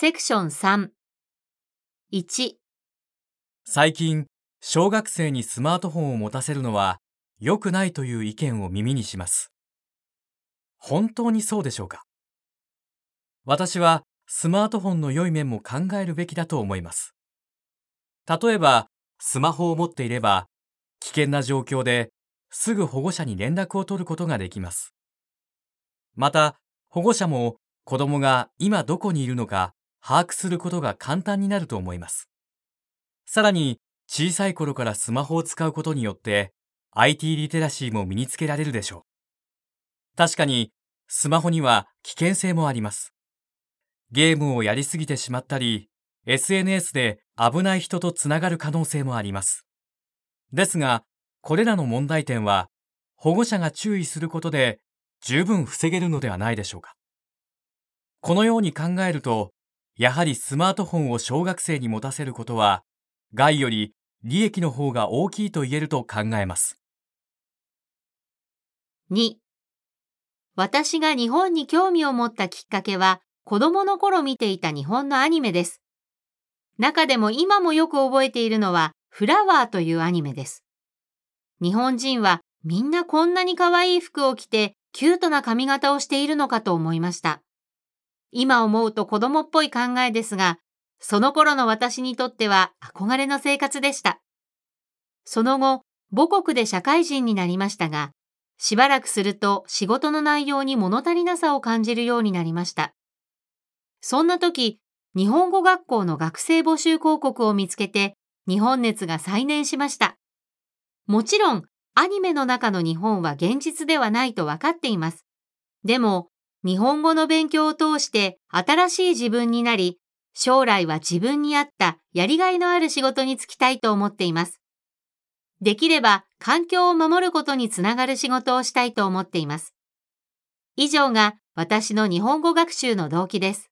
セクション3。1、最近、小学生にスマートフォンを持たせるのは良くないという意見を耳にします。本当にそうでしょうか？私はスマートフォンの良い面も考えるべきだと思います。例えば、スマホを持っていれば、危険な状況ですぐ保護者に連絡を取ることができます。また、保護者も子供が今どこにいるのか把握することが簡単になると思います。さらに、小さい頃からスマホを使うことによって、IT リテラシーも身につけられるでしょう。確かに、スマホには危険性もあります。ゲームをやりすぎてしまったり、SNS で危ない人とつながる可能性もあります。ですが、これらの問題点は、保護者が注意することで十分防げるのではないでしょうか。このように考えると、やはりスマートフォンを小学生に持たせることは、害より利益の方が大きいと言えると考えます。2私が日本に興味を持ったきっかけは子供の頃見ていた日本のアニメです。中でも今もよく覚えているのはフラワーというアニメです。日本人はみんなこんなに可愛い服を着てキュートな髪型をしているのかと思いました。今思うと子供っぽい考えですが、その頃の私にとっては憧れの生活でした。その後、母国で社会人になりましたが、しばらくすると仕事の内容に物足りなさを感じるようになりました。そんな時、日本語学校の学生募集広告を見つけて、日本熱が再燃しました。もちろん、アニメの中の日本は現実ではないと分かっています。でも、日本語の勉強を通して新しい自分になり、将来は自分に合ったやりがいのある仕事に就きたいと思っています。できれば環境を守ることにつながる仕事をしたいと思っています。以上が私の日本語学習の動機です。